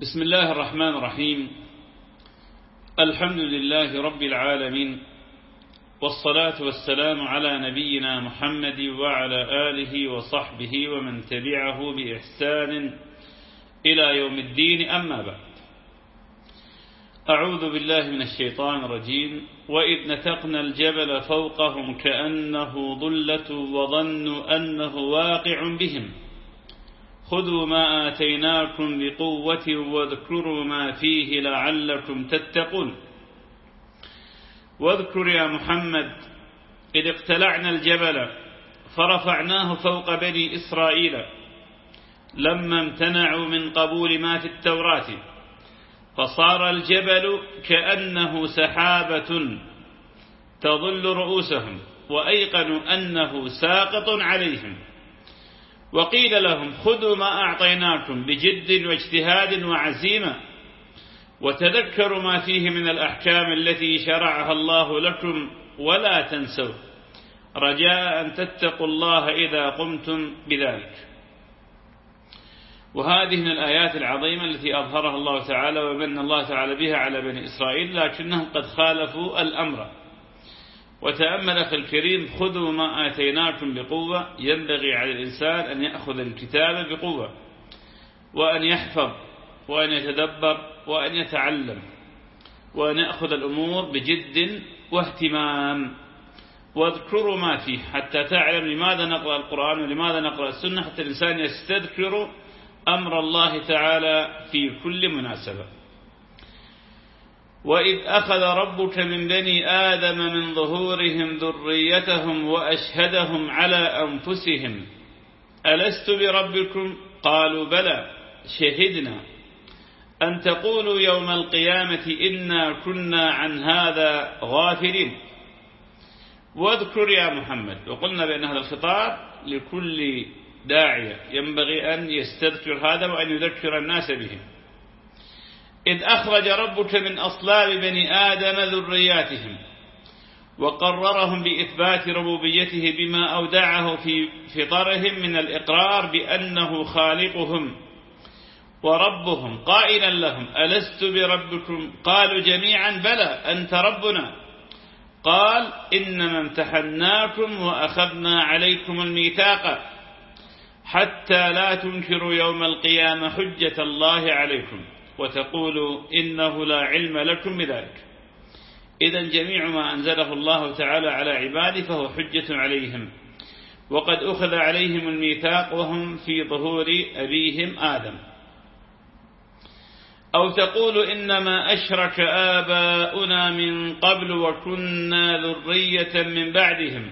بسم الله الرحمن الرحيم. الحمد لله رب العالمين والصلاة والسلام على نبينا محمد وعلى آله وصحبه ومن تبعه بإحسان إلى يوم الدين أما بعد. أعوذ بالله من الشيطان الرجيم. وإذ نتقنا الجبل فوقهم كأنه ظلة وظنوا أنه واقع بهم. خذوا ما آتيناكم بقوة واذكروا ما فيه لعلكم تتقون. واذكر يا محمد إذ اقتلعنا الجبل فرفعناه فوق بني إسرائيل لما امتنعوا من قبول ما في التوراة فصار الجبل كأنه سحابة تظل رؤوسهم وأيقنوا أنه ساقط عليهم. وقيل لهم خذوا ما أعطيناكم بجد واجتهاد وعزيمة وتذكروا ما فيه من الأحكام التي شرعها الله لكم ولا تنسوا. رجاء أن تتقوا الله إذا قمتم بذلك. وهذه من الآيات العظيمة التي أظهرها الله تعالى ومن الله تعالى بها على بني إسرائيل لكنهم قد خالفوا الأمر. وتأمل أخي الكريم خذوا ما آتيناكم بقوة. ينبغي على الإنسان أن يأخذ الكتاب بقوة وأن يحفظ وأن يتدبر وأن يتعلم وأن يأخذ الأمور بجد واهتمام. واذكروا ما فيه حتى تعلم لماذا نقرأ القرآن ولماذا نقرأ السنة حتى الإنسان يستذكر أمر الله تعالى في كل مناسبة. وإذ أخذ ربك من بني آدم من ظهورهم ذريتهم وأشهدهم على أنفسهم. ألست بربكم؟ قالوا بلى شهدنا. أن تقولوا يوم القيامة إنا كنا عن هذا غافلين. واذكر يا محمد وقلنا بأن هذا الخطاب لكل داعية ينبغي أن يستذكر هذا وأن يذكر الناس به. إذ أخرج ربك من أصلاب بني آدم ذرياتهم وقررهم بإثبات ربوبيته بما أودعه في فطرهم من الإقرار بأنه خالقهم وربهم قائلا لهم ألست بربكم؟ قالوا جميعا بلى أنت ربنا. قال إنما امتحناكم وأخذنا عليكم الميثاق حتى لا تنكروا يوم القيامة حجة الله عليكم. وتقولوا إنه لا علم لكم بذلك إذا جميع ما أنزله الله تعالى على عباده فهو حجة عليهم. وقد أخذ عليهم الميثاق وهم في ظهور أبيهم آدم. أو تقول إنما أشرك آباؤنا من قبل وكنا ذرية من بعدهم.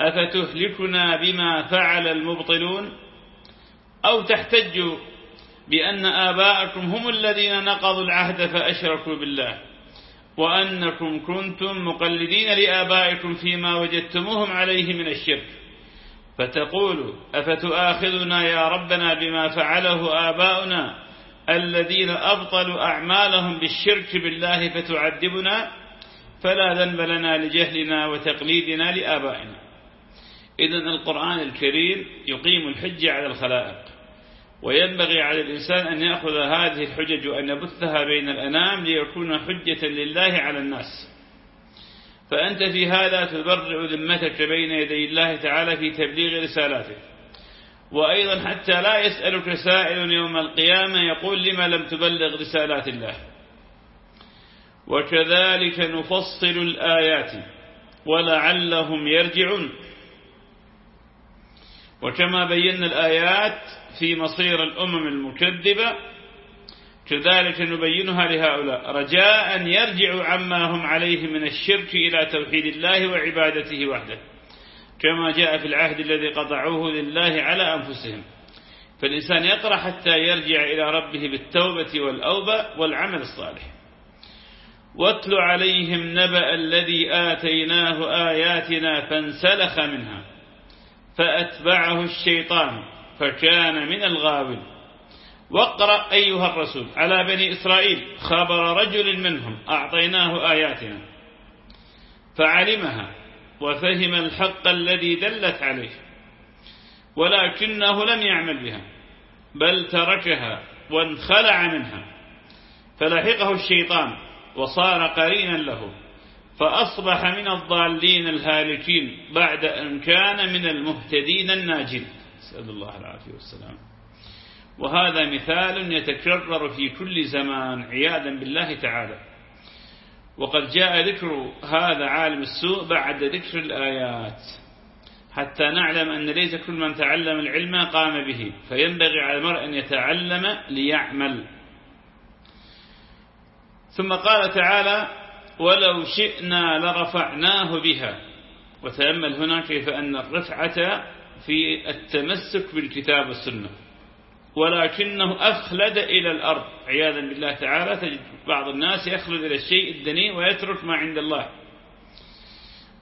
أفتهلكنا بما فعل المبطلون؟ أو تحتج بأن آباءكم هم الذين نقضوا العهد فأشركوا بالله. وأنكم كنتم مقلدين لآبائكم فيما وجدتموهم عليه من الشرك. فتقولوا أفتؤاخذنا يا ربنا بما فعله آباؤنا الذين أبطلوا أعمالهم بالشرك بالله فتعذبنا؟ فلا ذنب لنا لجهلنا وتقليدنا لآبائنا. إذن القرآن الكريم يقيم الحجة على الخلائق. وينبغي على الإنسان أن يأخذ هذه الحجج وأن يبثها بين الأنام ليكون حجة لله على الناس. فأنت في هذا تبرع ذمتك بين يدي الله تعالى في تبليغ رسالاته. وأيضا حتى لا يسألك سائل يوم القيامة يقول لما لم تبلغ رسالات الله. وكذلك نفصل الآيات ولعلهم يرجعون. وكما بينا الآيات في مصير الأمم المكذبة كذلك نبينها لهؤلاء. رجاء أن يرجعوا عما هم عليه من الشرك إلى توحيد الله وعبادته وحده. كما جاء في العهد الذي قطعوه لله على أنفسهم. فالإنسان يقرأ حتى يرجع إلى ربه بالتوبة والأوبة والعمل الصالح. واتل عليهم نبأ الذي آتيناه آياتنا فانسلخ منها فأتبعه الشيطان. فكان من الغاوين واقرأ أيها الرسول على بني إسرائيل خبر رجل منهم أعطيناه آياتنا فعلمها وفهم الحق الذي دلت عليه ولكنه لم يعمل بها بل تركها وانخلع منها فلحقه الشيطان وصار قرينا له فأصبح من الضالين الهالكين بعد أن كان من المهتدين الناجين. نسأل الله العافية والسلام. وهذا مثال يتكرر في كل زمان عياذا بالله تعالى. وقد جاء ذكر هذا عالم السوء بعد ذكر الآيات. حتى نعلم أن ليس كل من تعلم العلم قام به فينبغي على المرء أن يتعلم ليعمل. ثم قال تعالى ولو شئنا لرفعناه بها. وتأمل هنا كيف أن الرفعة في التمسك بالكتاب والسنة. ولكنه أخلد إلى الأرض. عياذا بالله تعالى تجد بعض الناس يخلد إلى الشيء الدني ويترك ما عند الله.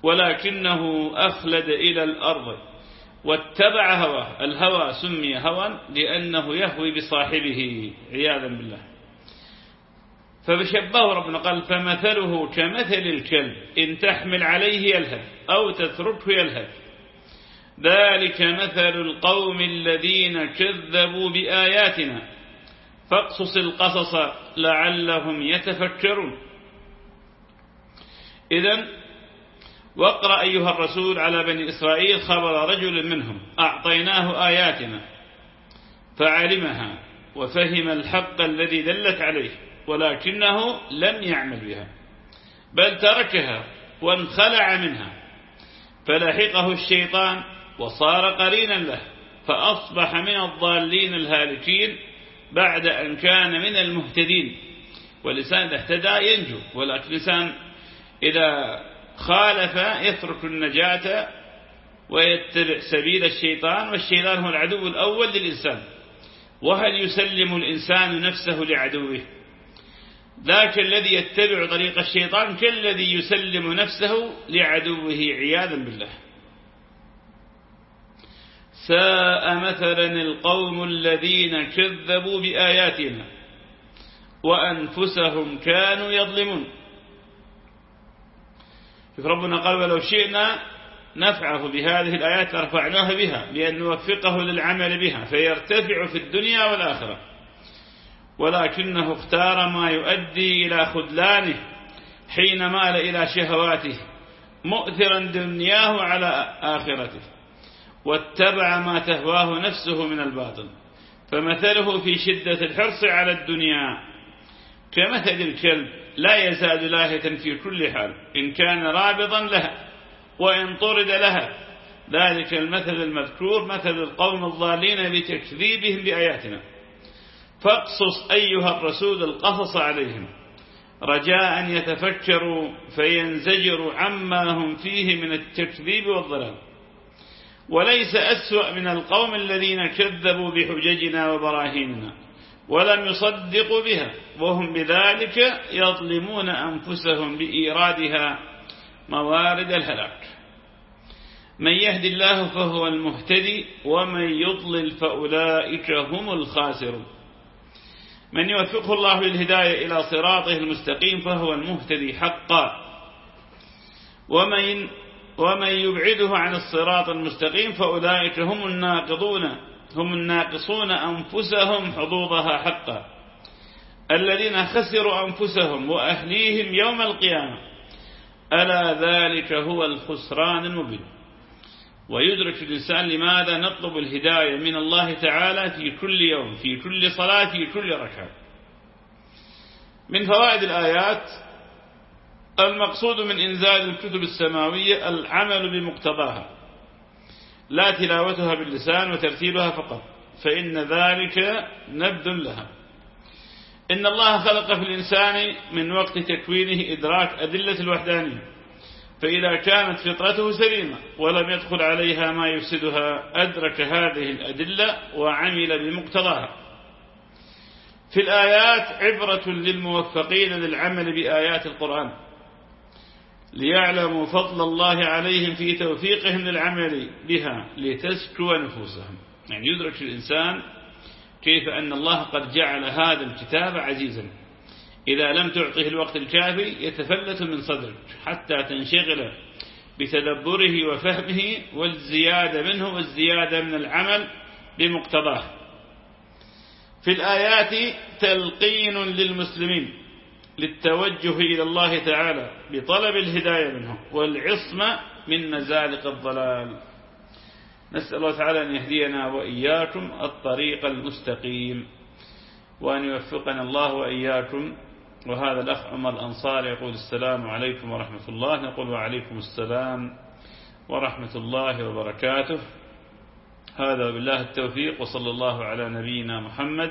ولكنه أخلد إلى الأرض. واتبع هواه. الهوى سمي هوى لأنه يهوي بصاحبه. عياذا بالله. فبشبه ربنا قال فمثله كمثل الكلب إن تحمل عليه يلهث أو تتركه يلهث. ذلك مثل القوم الذين كذبوا بآياتنا. فاقصص القصص لعلهم يتفكرون. إذا واقرأ أيها الرسول على بني إسرائيل خبر رجل منهم أعطيناه آياتنا فعلمها وفهم الحق الذي دلت عليه ولكنه لم يعمل بها بل تركها وانخلع منها فلحقه الشيطان وصار قرينا له فأصبح من الضالين الهالكين بعد أن كان من المهتدين. والإنسان إذا اهتدى ينجو ولكن الإنسان إذا خالف يترك النجاة ويتبع سبيل الشيطان والشيطان هو العدو الأول للإنسان. وهل يسلم الإنسان نفسه لعدوه؟ ذاك الذي يتبع طريق الشيطان كالذي يسلم نفسه لعدوه عياذا بالله. ساء مثلا القوم الذين كذبوا بآياتنا وأنفسهم كانوا يظلمون. شوف ربنا قال ولو شئنا نفعه بهذه الآيات لرفعناه بها بأن نوفقه للعمل بها فيرتفع في الدنيا والآخرة. ولكنه اختار ما يؤدي إلى خذلانه حين مال إلى شهواته مؤثرا دنياه على آخرته. واتبع ما تهواه نفسه من الباطل فمثله في شدة الحرص على الدنيا. كمثل الكلب لا يزال لاهة في كل حال إن كان رابضا لها وإن طرد لها. ذلك المثل المذكور مثل القوم الضالين بتكذيبهم بآياتنا. فاقصص أيها الرسول القصص عليهم. رجاء أن يتفكروا فينزجروا عما هم فيه من التكذيب والضلال. وليس أسوأ من القوم الذين كذبوا بحججنا وبراهيننا ولم يصدقوا بها وهم بذلك يظلمون أنفسهم بإيرادها موارد الهلاك. من يهد الله فهو المهتدي ومن يضلل فأولئك هم الخاسرون. من يوفقه الله للهداية إلى صراطه المستقيم فهو المهتدي حقا. ومن ومن يبعده عن الصراط المستقيم فأولئك هم الناقضون هم الناقصون أنفسهم حظوظها حقا. الذين خسروا أنفسهم وأهليهم يوم القيامة ألا ذلك هو الخسران المبين. ويدرك الإنسان لماذا نطلب الهداية من الله تعالى في كل يوم في كل صلاة في كل ركعة. من فوائد الآيات المقصود من إنزال الكتب السماوية العمل بمقتضاها لا تلاوتها باللسان وترتيبها فقط فإن ذلك نبذ لها. إن الله خلق في الإنسان من وقت تكوينه إدراك أدلة الوحدانية فإذا كانت فطرته سليمة ولم يدخل عليها ما يفسدها أدرك هذه الأدلة وعمل بمقتضاها. في الآيات عبرة للموفقين للعمل بآيات القرآن. ليعلموا فضل الله عليهم في توفيقهم للعمل بها لتزكو نفوسهم. يعني يدرك الإنسان كيف أن الله قد جعل هذا الكتاب عزيزا. إذا لم تعطيه الوقت الكافي يتفلت من صدرك حتى تنشغل بتدبره وفهمه والزيادة منه والزيادة من العمل بمقتضاه. في الآيات تلقين للمسلمين. للتوجه إلى الله تعالى بطلب الهداية منه والعصمة من مزالق الضلال. نسأل الله تعالى أن يهدينا وإياكم الطريق المستقيم وأن يوفقنا الله وإياكم. وهذا الأخ عمر الأنصار يقول السلام عليكم ورحمة الله. نقول وعليكم السلام ورحمة الله وبركاته. هذا بالله التوفيق وصلى الله على نبينا محمد